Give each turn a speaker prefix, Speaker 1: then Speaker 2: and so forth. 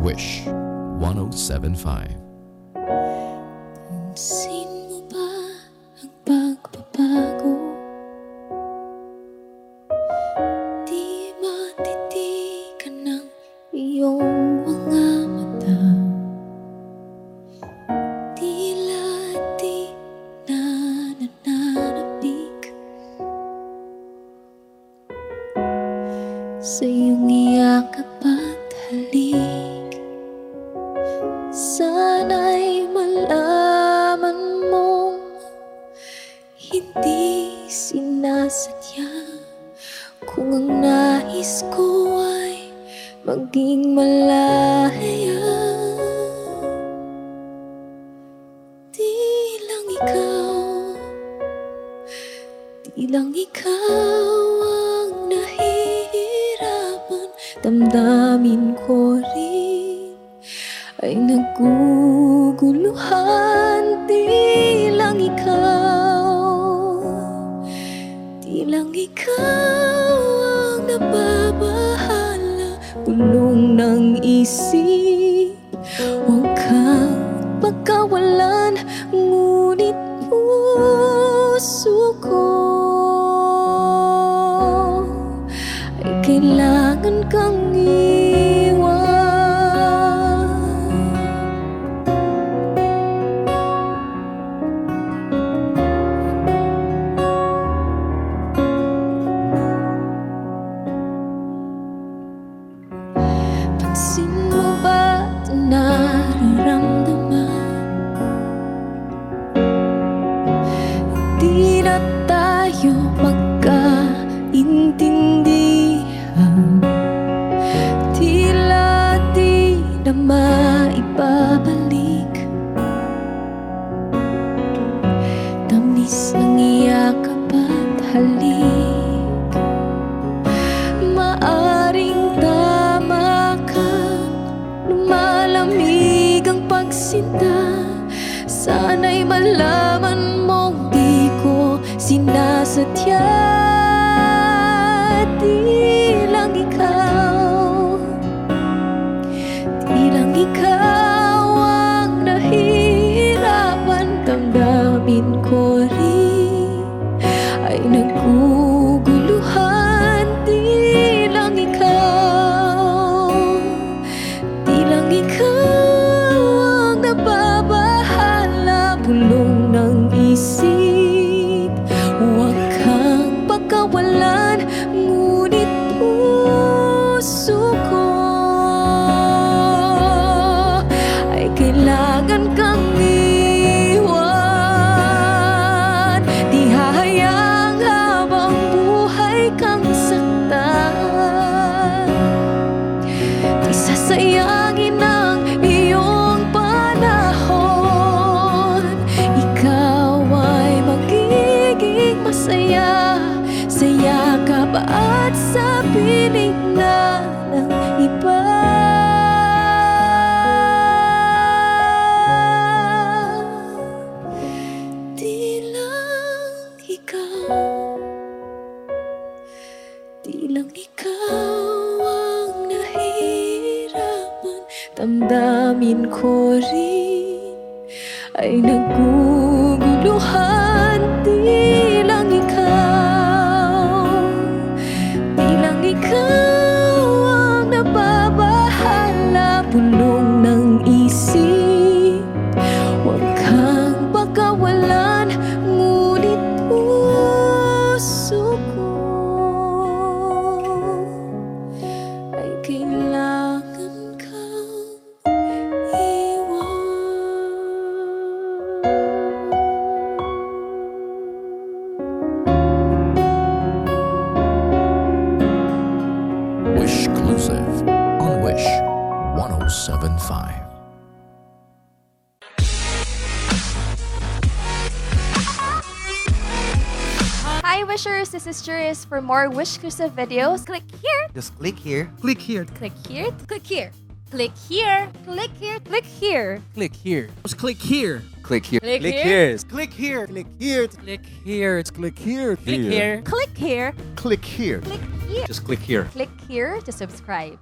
Speaker 1: Wish 1075.
Speaker 2: Pansin mo ba ang pagbabago? Di matitigan ng iyong mga mata Tila di na nananabik Kung ang nais ko ay maging malaya Di lang ikaw, di lang ikaw ang nahihirapan. Damdamin ko rin ay naguguluhan Di lang ikaw Lang ikaw ang nababahala Bulong ng isip. Huwag kang pagkawalan Sana'y malaman mong di ko sinasadya. Di lang ikaw. Di lang ikaw sa piling na Di lang ikaw. Lang ikaw ang nahihirapan Damdamin ko rin ay naguguluhan. Di
Speaker 1: Exclusive on Wish 1075.
Speaker 3: Hi Wishers, this is Juris. For more Wish exclusive videos, click here,
Speaker 4: Just click here.
Speaker 5: Click here.
Speaker 3: click here, click here, click here, click here, click here,
Speaker 6: Click here.
Speaker 5: Just click here.
Speaker 4: Click here.
Speaker 3: click
Speaker 4: Click
Speaker 3: here,
Speaker 4: here.
Speaker 5: Click here. Click here.
Speaker 6: Click here.
Speaker 3: Click here. click here,
Speaker 4: click here,
Speaker 3: Click here.
Speaker 4: Just click here.
Speaker 3: click here to subscribe.